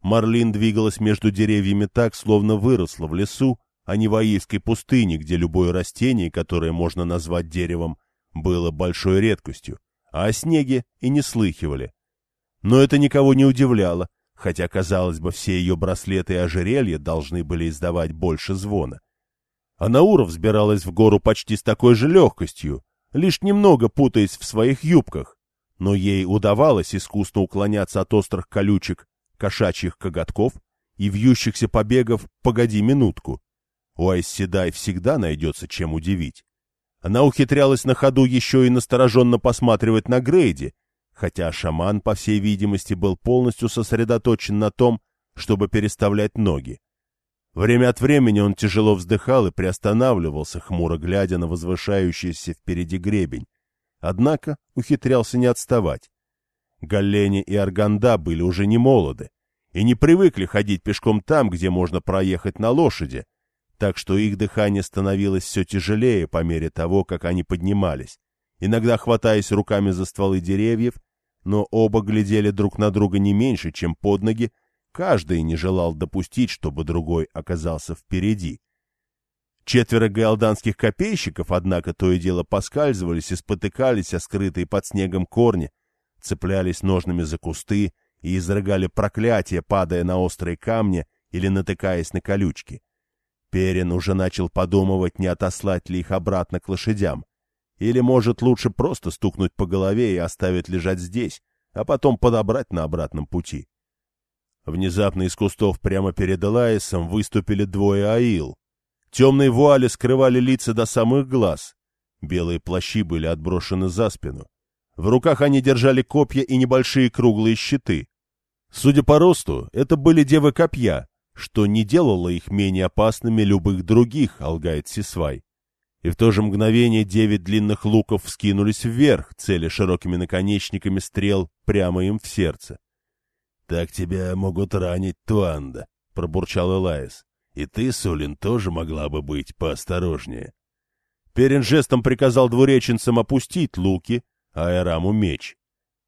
Марлин двигалась между деревьями так, словно выросла в лесу, а не в Аильской пустыне, где любое растение, которое можно назвать деревом, было большой редкостью, а о снеге и не слыхивали. Но это никого не удивляло, хотя, казалось бы, все ее браслеты и ожерелья должны были издавать больше звона. Анаура взбиралась в гору почти с такой же легкостью, лишь немного путаясь в своих юбках, но ей удавалось искусно уклоняться от острых колючек, кошачьих коготков и вьющихся побегов «погоди минутку», у Айсседай всегда найдется чем удивить. Она ухитрялась на ходу еще и настороженно посматривать на Грейди, хотя шаман, по всей видимости, был полностью сосредоточен на том, чтобы переставлять ноги. Время от времени он тяжело вздыхал и приостанавливался, хмуро глядя на возвышающийся впереди гребень. Однако ухитрялся не отставать. Галлени и Арганда были уже не молоды и не привыкли ходить пешком там, где можно проехать на лошади, так что их дыхание становилось все тяжелее по мере того, как они поднимались, иногда хватаясь руками за стволы деревьев, но оба глядели друг на друга не меньше, чем под ноги, каждый не желал допустить, чтобы другой оказался впереди. Четверо галданских копейщиков, однако, то и дело поскальзывались и спотыкались о скрытые под снегом корни, цеплялись ножными за кусты и изрыгали проклятия, падая на острые камни или натыкаясь на колючки. Перин уже начал подумывать, не отослать ли их обратно к лошадям. Или, может, лучше просто стукнуть по голове и оставить лежать здесь, а потом подобрать на обратном пути. Внезапно из кустов прямо перед Элаисом выступили двое аил. Темные вуали скрывали лица до самых глаз. Белые плащи были отброшены за спину. В руках они держали копья и небольшие круглые щиты. Судя по росту, это были девы копья, что не делало их менее опасными любых других, алгает Сисвай. И в то же мгновение девять длинных луков вскинулись вверх, цели широкими наконечниками стрел прямо им в сердце. — Так тебя могут ранить, Туанда, — пробурчал Элаис. — И ты, Сулин, тоже могла бы быть поосторожнее. Перин жестом приказал двуреченцам опустить луки, а Эраму меч.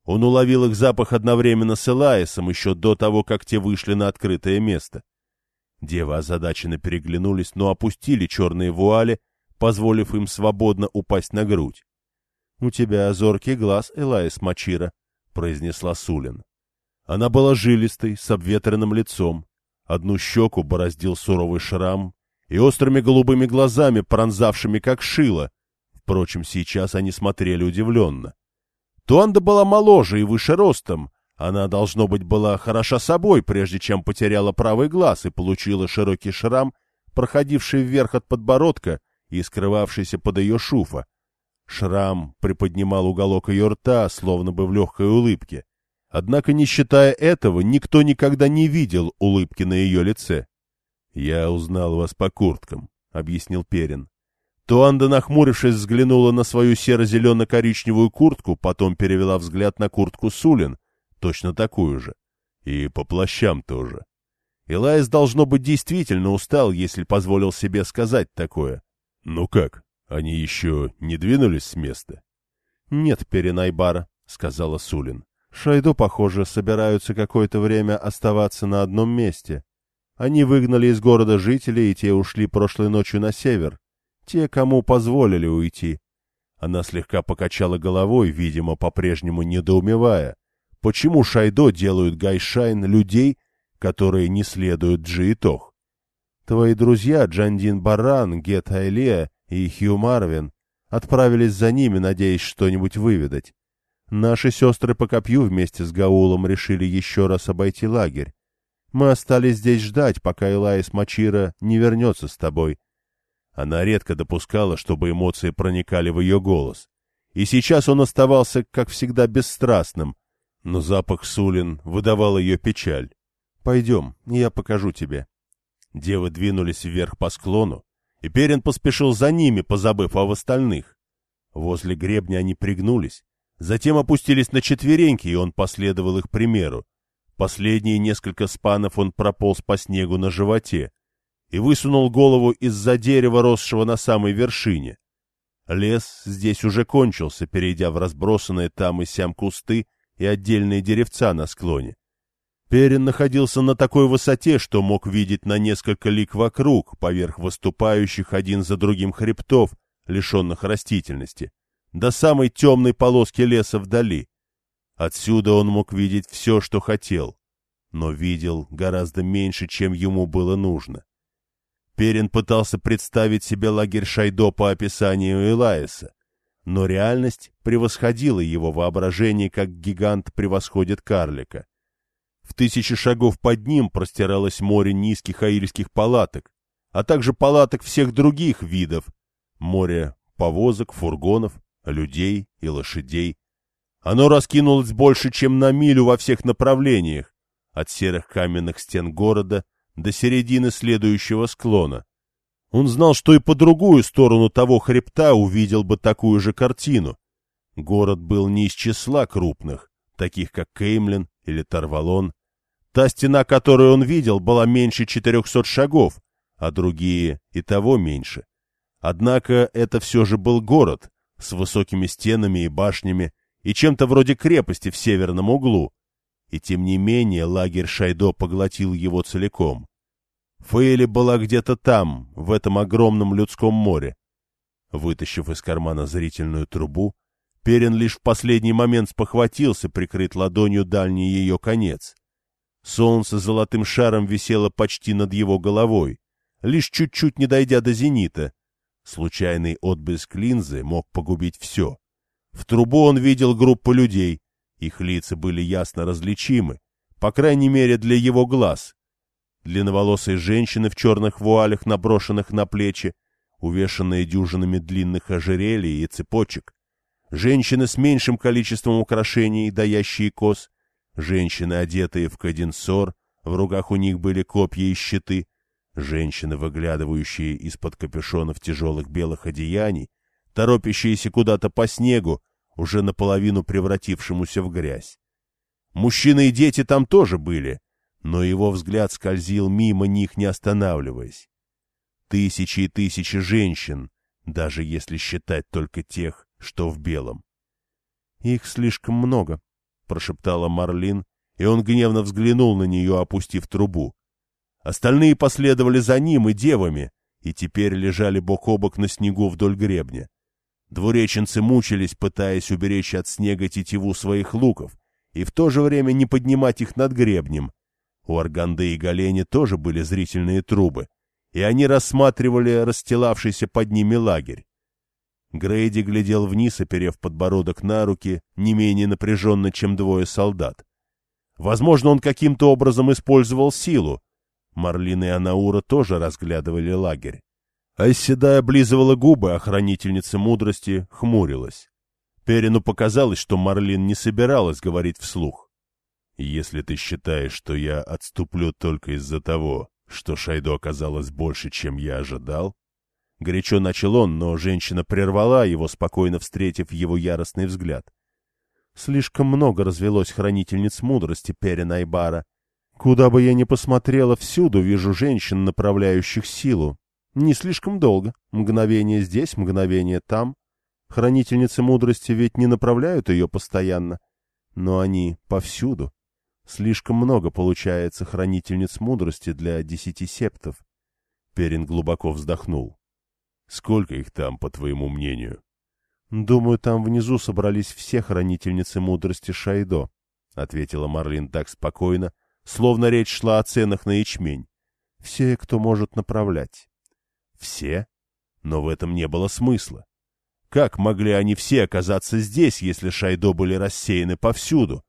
Он уловил их запах одновременно с Элаисом еще до того, как те вышли на открытое место. Девы озадаченно переглянулись, но опустили черные вуали, позволив им свободно упасть на грудь. — У тебя зоркий глаз, Элаис Мачира, — произнесла Сулин. Она была жилистой, с обветренным лицом. Одну щеку бороздил суровый шрам и острыми голубыми глазами, пронзавшими как шило. Впрочем, сейчас они смотрели удивленно. Туанда была моложе и выше ростом, она, должно быть, была хороша собой, прежде чем потеряла правый глаз и получила широкий шрам, проходивший вверх от подбородка и скрывавшийся под ее шуфа. Шрам приподнимал уголок ее рта, словно бы в легкой улыбке. Однако, не считая этого, никто никогда не видел улыбки на ее лице. — Я узнал вас по курткам, — объяснил Перин. Туанда, нахмурившись, взглянула на свою серо-зелено-коричневую куртку, потом перевела взгляд на куртку Сулин, точно такую же. И по плащам тоже. Илайс, должно быть, действительно устал, если позволил себе сказать такое. Ну как, они еще не двинулись с места? — Нет, Перенайбара, — сказала Сулин. — Шайду, похоже, собираются какое-то время оставаться на одном месте. Они выгнали из города жителей, и те ушли прошлой ночью на север. Те, кому позволили уйти. Она слегка покачала головой, видимо, по-прежнему недоумевая. Почему Шайдо делают Гайшайн людей, которые не следуют Джиитох? Твои друзья Джандин Баран, Гет Айлея и Хью Марвин отправились за ними, надеясь что-нибудь выведать. Наши сестры по копью вместе с Гаулом решили еще раз обойти лагерь. Мы остались здесь ждать, пока Илаис Мачира не вернется с тобой. Она редко допускала, чтобы эмоции проникали в ее голос. И сейчас он оставался, как всегда, бесстрастным, но запах Сулин выдавал ее печаль. «Пойдем, я покажу тебе». Девы двинулись вверх по склону, и Перин поспешил за ними, позабыв об остальных. Возле гребня они пригнулись, затем опустились на четвереньки, и он последовал их примеру. Последние несколько спанов он прополз по снегу на животе и высунул голову из-за дерева, росшего на самой вершине. Лес здесь уже кончился, перейдя в разбросанные там и сям кусты, и отдельные деревца на склоне. Перин находился на такой высоте, что мог видеть на несколько лик вокруг, поверх выступающих один за другим хребтов, лишенных растительности, до самой темной полоски леса вдали. Отсюда он мог видеть все, что хотел, но видел гораздо меньше, чем ему было нужно. Перин пытался представить себе лагерь Шайдо по описанию Элаиса, но реальность превосходила его воображение, как гигант превосходит карлика. В тысячи шагов под ним простиралось море низких аильских палаток, а также палаток всех других видов, море повозок, фургонов, людей и лошадей. Оно раскинулось больше, чем на милю во всех направлениях, от серых каменных стен города до середины следующего склона. Он знал, что и по другую сторону того хребта увидел бы такую же картину. Город был не из числа крупных, таких как Кеймлин или Тарвалон. Та стена, которую он видел, была меньше четырехсот шагов, а другие и того меньше. Однако это все же был город с высокими стенами и башнями и чем-то вроде крепости в северном углу. И тем не менее лагерь Шайдо поглотил его целиком. Фейли была где-то там, в этом огромном людском море. Вытащив из кармана зрительную трубу, Перин лишь в последний момент спохватился прикрыть ладонью дальний ее конец. Солнце золотым шаром висело почти над его головой, лишь чуть-чуть не дойдя до зенита. Случайный отблеск линзы мог погубить все. В трубу он видел группу людей, их лица были ясно различимы, по крайней мере для его глаз, длинноволосые женщины в черных вуалях, наброшенных на плечи, увешанные дюжинами длинных ожерелий и цепочек, женщины с меньшим количеством украшений, даящие коз, женщины, одетые в каденсор, в руках у них были копья и щиты, женщины, выглядывающие из-под капюшонов тяжелых белых одеяний, торопящиеся куда-то по снегу, уже наполовину превратившемуся в грязь. Мужчины и дети там тоже были, но его взгляд скользил мимо них, не останавливаясь. Тысячи и тысячи женщин, даже если считать только тех, что в белом. — Их слишком много, — прошептала Марлин, и он гневно взглянул на нее, опустив трубу. Остальные последовали за ним и девами, и теперь лежали бок о бок на снегу вдоль гребня. Двуреченцы мучились, пытаясь уберечь от снега тетиву своих луков, и в то же время не поднимать их над гребнем. У Арганды и Галени тоже были зрительные трубы, и они рассматривали расстилавшийся под ними лагерь. Грейди глядел вниз, оперев подбородок на руки, не менее напряженно, чем двое солдат. Возможно, он каким-то образом использовал силу. Марлин и Анаура тоже разглядывали лагерь. Айседа облизывала губы, а хранительница мудрости хмурилась. Перину показалось, что Марлин не собиралась говорить вслух. «Если ты считаешь, что я отступлю только из-за того, что Шайдо оказалось больше, чем я ожидал, Горячо начал он, но женщина прервала его, спокойно встретив его яростный взгляд. Слишком много развелось хранительниц мудрости Перина Айбара. Куда бы я ни посмотрела, всюду вижу женщин, направляющих силу. Не слишком долго. Мгновение здесь, мгновение там. Хранительницы мудрости ведь не направляют ее постоянно. Но они повсюду. Слишком много получается хранительниц мудрости для десяти септов. Перин глубоко вздохнул. Сколько их там, по твоему мнению? — Думаю, там внизу собрались все хранительницы мудрости Шайдо, — ответила Марлин так спокойно, словно речь шла о ценах на ячмень. — Все, кто может направлять. — Все? Но в этом не было смысла. Как могли они все оказаться здесь, если Шайдо были рассеяны повсюду?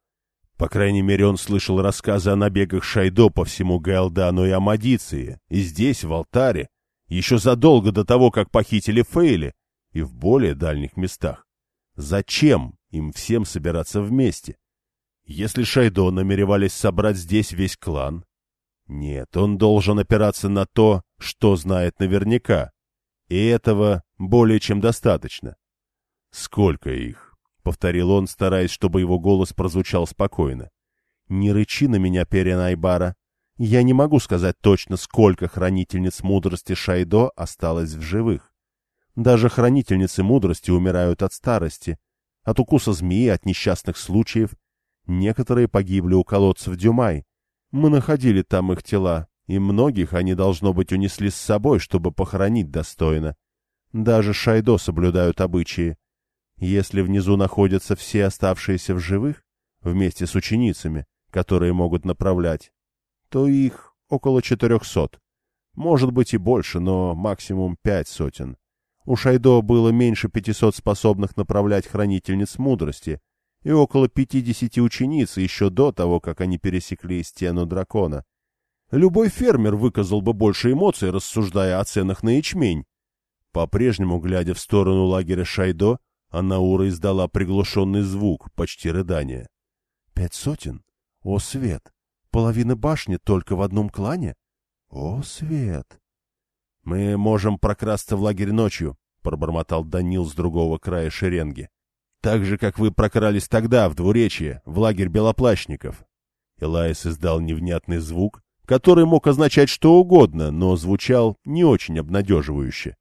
По крайней мере, он слышал рассказы о набегах Шайдо по всему Гаэлдану и Амадиции, и здесь, в алтаре, еще задолго до того, как похитили Фейли, и в более дальних местах. Зачем им всем собираться вместе? Если Шайдо намеревались собрать здесь весь клан? Нет, он должен опираться на то, что знает наверняка. И этого более чем достаточно. «Сколько их?» — повторил он, стараясь, чтобы его голос прозвучал спокойно. «Не рычи на меня, Перенайбара. Я не могу сказать точно, сколько хранительниц мудрости Шайдо осталось в живых. Даже хранительницы мудрости умирают от старости, от укуса змеи, от несчастных случаев. Некоторые погибли у колодцев Дюмай. Мы находили там их тела, и многих они, должно быть, унесли с собой, чтобы похоронить достойно. Даже Шайдо соблюдают обычаи. Если внизу находятся все оставшиеся в живых, вместе с ученицами, которые могут направлять, то их около четырехсот. Может быть и больше, но максимум пять сотен. У Шайдо было меньше пятисот способных направлять хранительниц мудрости и около пятидесяти учениц еще до того, как они пересекли стену дракона. Любой фермер выказал бы больше эмоций, рассуждая о ценах на ячмень. По-прежнему, глядя в сторону лагеря Шайдо, Анаура издала приглушенный звук, почти рыдание. — Пять сотен? О, свет! Половина башни только в одном клане? О, свет! — Мы можем прокрасться в лагерь ночью, — пробормотал Данил с другого края шеренги. — Так же, как вы прокрались тогда, в двуречье, в лагерь белоплащников. Элайс издал невнятный звук, который мог означать что угодно, но звучал не очень обнадеживающе.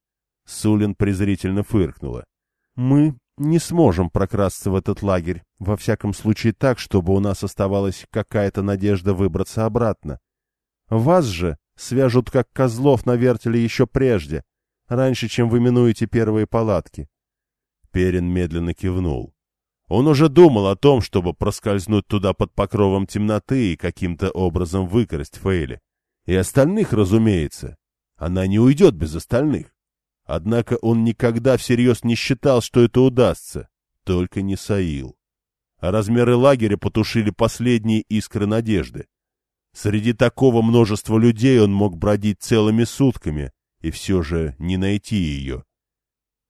Сулин презрительно фыркнула. — Мы не сможем прокрасться в этот лагерь, во всяком случае так, чтобы у нас оставалась какая-то надежда выбраться обратно. Вас же свяжут как козлов на вертеле еще прежде, раньше, чем вы минуете первые палатки. Перин медленно кивнул. Он уже думал о том, чтобы проскользнуть туда под покровом темноты и каким-то образом выкрасть Фейли. И остальных, разумеется. Она не уйдет без остальных. Однако он никогда всерьез не считал, что это удастся. Только не Саил. А размеры лагеря потушили последние искры надежды. Среди такого множества людей он мог бродить целыми сутками и все же не найти ее.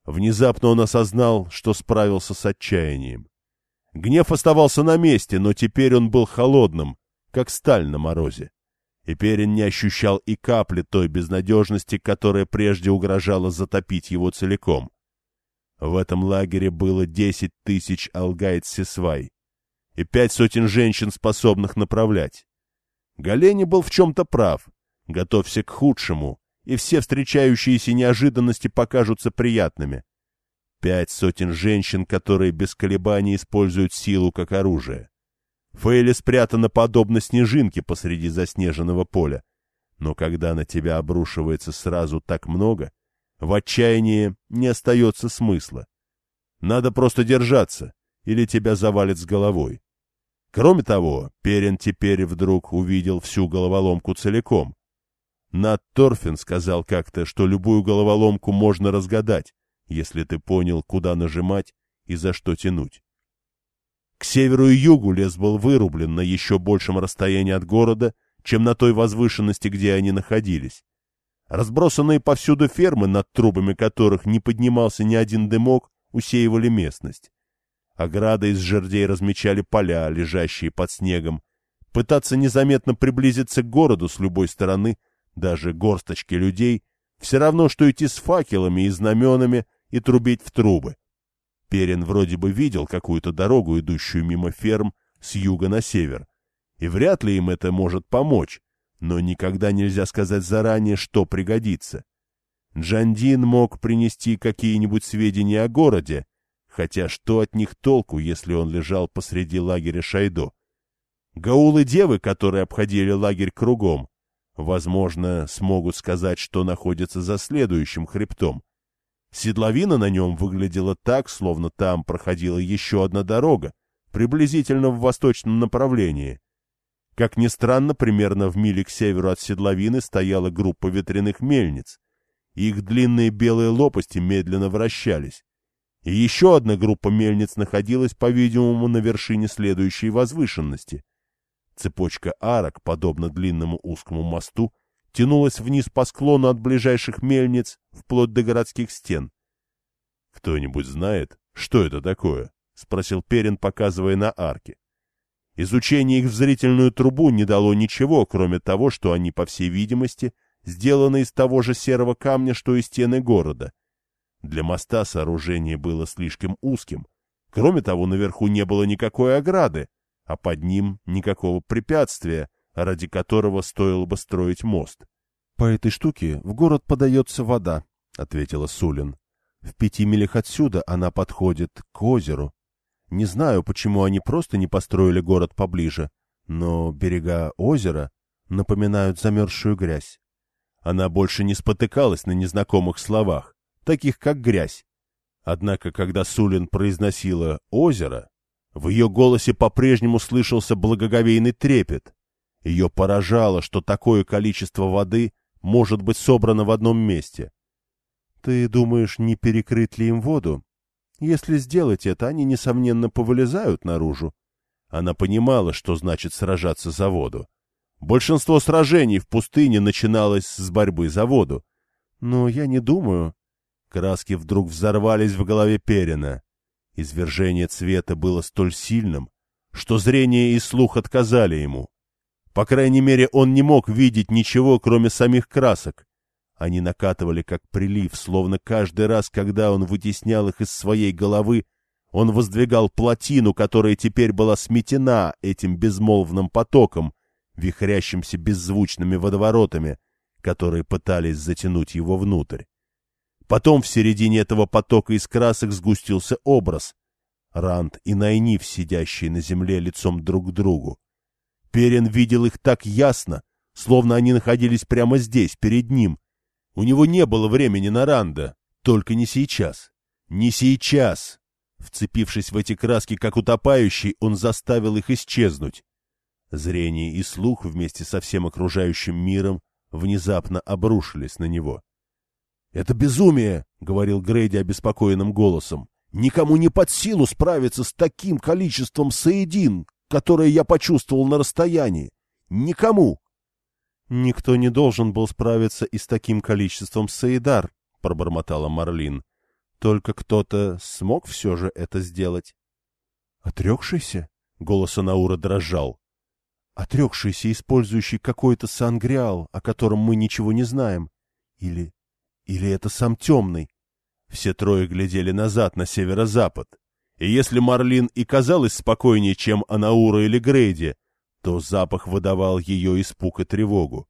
Внезапно он осознал, что справился с отчаянием. Гнев оставался на месте, но теперь он был холодным, как сталь на морозе. И Перин не ощущал и капли той безнадежности, которая прежде угрожала затопить его целиком. В этом лагере было десять тысяч алгайт-сесвай и пять сотен женщин, способных направлять. Галени был в чем-то прав. Готовься к худшему, и все встречающиеся неожиданности покажутся приятными. Пять сотен женщин, которые без колебаний используют силу как оружие. Фейли спрятана подобно снежинке посреди заснеженного поля. Но когда на тебя обрушивается сразу так много, в отчаянии не остается смысла. Надо просто держаться, или тебя завалит с головой. Кроме того, Перин теперь вдруг увидел всю головоломку целиком. Нат Торфин сказал как-то, что любую головоломку можно разгадать, если ты понял, куда нажимать и за что тянуть. К северу и югу лес был вырублен на еще большем расстоянии от города, чем на той возвышенности, где они находились. Разбросанные повсюду фермы, над трубами которых не поднимался ни один дымок, усеивали местность. Ограды из жердей размечали поля, лежащие под снегом. Пытаться незаметно приблизиться к городу с любой стороны, даже горсточки людей, все равно, что идти с факелами и знаменами и трубить в трубы. Перин вроде бы видел какую-то дорогу, идущую мимо ферм с юга на север, и вряд ли им это может помочь, но никогда нельзя сказать заранее, что пригодится. Джандин мог принести какие-нибудь сведения о городе, Хотя что от них толку, если он лежал посреди лагеря Шайдо? Гаулы-девы, которые обходили лагерь кругом, возможно, смогут сказать, что находится за следующим хребтом. Седловина на нем выглядела так, словно там проходила еще одна дорога, приблизительно в восточном направлении. Как ни странно, примерно в миле к северу от седловины стояла группа ветряных мельниц. Их длинные белые лопасти медленно вращались. И еще одна группа мельниц находилась, по-видимому, на вершине следующей возвышенности. Цепочка арок, подобно длинному узкому мосту, тянулась вниз по склону от ближайших мельниц вплоть до городских стен. — Кто-нибудь знает, что это такое? — спросил Перин, показывая на арки. Изучение их в зрительную трубу не дало ничего, кроме того, что они, по всей видимости, сделаны из того же серого камня, что и стены города — для моста сооружение было слишком узким. Кроме того, наверху не было никакой ограды, а под ним никакого препятствия, ради которого стоило бы строить мост. — По этой штуке в город подается вода, — ответила Сулин. — В пяти милях отсюда она подходит к озеру. Не знаю, почему они просто не построили город поближе, но берега озера напоминают замерзшую грязь. Она больше не спотыкалась на незнакомых словах таких как грязь. Однако, когда Сулин произносила «озеро», в ее голосе по-прежнему слышался благоговейный трепет. Ее поражало, что такое количество воды может быть собрано в одном месте. «Ты думаешь, не перекрыть ли им воду? Если сделать это, они, несомненно, повылезают наружу». Она понимала, что значит сражаться за воду. Большинство сражений в пустыне начиналось с борьбы за воду. Но я не думаю, Краски вдруг взорвались в голове Перина. Извержение цвета было столь сильным, что зрение и слух отказали ему. По крайней мере, он не мог видеть ничего, кроме самих красок. Они накатывали как прилив, словно каждый раз, когда он вытеснял их из своей головы, он воздвигал плотину, которая теперь была сметена этим безмолвным потоком, вихрящимся беззвучными водоворотами, которые пытались затянуть его внутрь. Потом в середине этого потока из красок сгустился образ. Ранд и Найниф, сидящие на земле лицом друг к другу. Перин видел их так ясно, словно они находились прямо здесь, перед ним. У него не было времени на Ранда, только не сейчас. Не сейчас! Вцепившись в эти краски, как утопающий, он заставил их исчезнуть. Зрение и слух вместе со всем окружающим миром внезапно обрушились на него. «Это безумие!» — говорил Грейди обеспокоенным голосом. «Никому не под силу справиться с таким количеством соедин, которое я почувствовал на расстоянии. Никому!» «Никто не должен был справиться и с таким количеством Саидар», — пробормотала Марлин. «Только кто-то смог все же это сделать». «Отрекшийся?» — голос Анаура дрожал. «Отрекшийся, использующий какой-то сангриал, о котором мы ничего не знаем. Или... или это сам темный?» Все трое глядели назад, на северо-запад. И если Марлин и казалась спокойнее, чем Анаура или Грейди, то запах выдавал ее испуг и тревогу.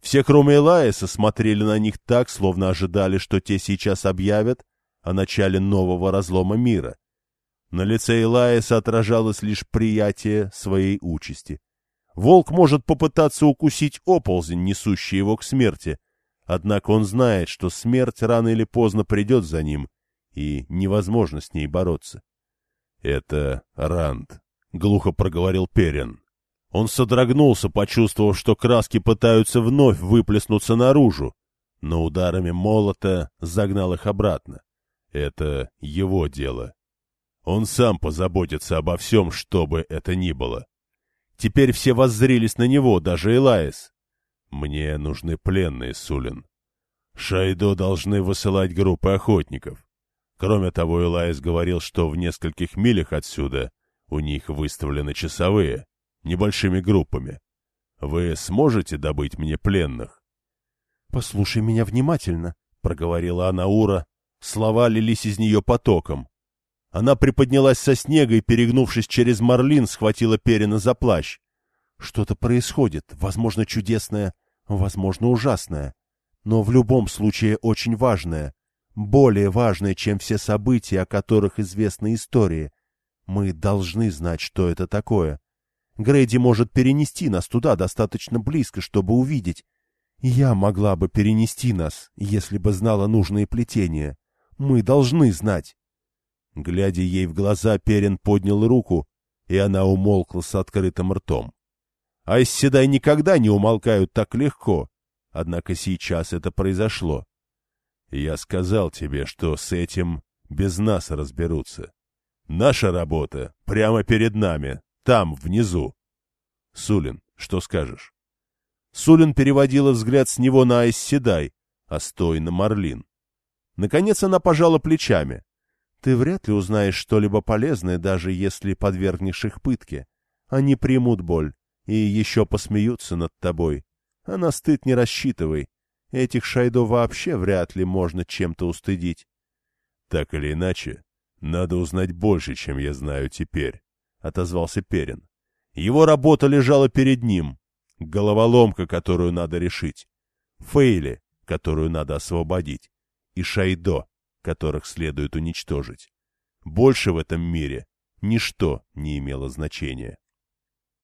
Все, кроме Элаиса, смотрели на них так, словно ожидали, что те сейчас объявят о начале нового разлома мира. На лице Элаиса отражалось лишь приятие своей участи. Волк может попытаться укусить оползень, несущий его к смерти, однако он знает, что смерть рано или поздно придет за ним, и невозможно с ней бороться. — Это Ранд, — глухо проговорил Перин. Он содрогнулся, почувствовав, что краски пытаются вновь выплеснуться наружу, но ударами молота загнал их обратно. Это его дело. Он сам позаботится обо всем, что бы это ни было. Теперь все воззрелись на него, даже Элаис. Мне нужны пленные, Сулин. Шайдо должны высылать группы охотников. Кроме того, Элайс говорил, что в нескольких милях отсюда у них выставлены часовые, небольшими группами. Вы сможете добыть мне пленных? — Послушай меня внимательно, — проговорила Анаура. Слова лились из нее потоком. Она приподнялась со снега и, перегнувшись через марлин, схватила Перина за плащ. Что-то происходит, возможно, чудесное, возможно, ужасное, но в любом случае очень важное более важное, чем все события, о которых известны истории. Мы должны знать, что это такое. Грейди может перенести нас туда достаточно близко, чтобы увидеть. Я могла бы перенести нас, если бы знала нужные плетения. Мы должны знать. Глядя ей в глаза, Перин поднял руку, и она умолкла с открытым ртом. Айсседай никогда не умолкают так легко, однако сейчас это произошло. Я сказал тебе, что с этим без нас разберутся. Наша работа прямо перед нами, там, внизу. Сулин, что скажешь? Сулин переводила взгляд с него на Айсседай, а стой на Марлин. Наконец она пожала плечами. Ты вряд ли узнаешь что-либо полезное, даже если подвергнешь их пытке. Они примут боль и еще посмеются над тобой. А на стыд не рассчитывай. Этих Шайдо вообще вряд ли можно чем-то устыдить. — Так или иначе, надо узнать больше, чем я знаю теперь, — отозвался Перин. Его работа лежала перед ним. Головоломка, которую надо решить. Фейли, которую надо освободить. И Шайдо, которых следует уничтожить. Больше в этом мире ничто не имело значения.